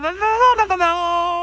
ななななななな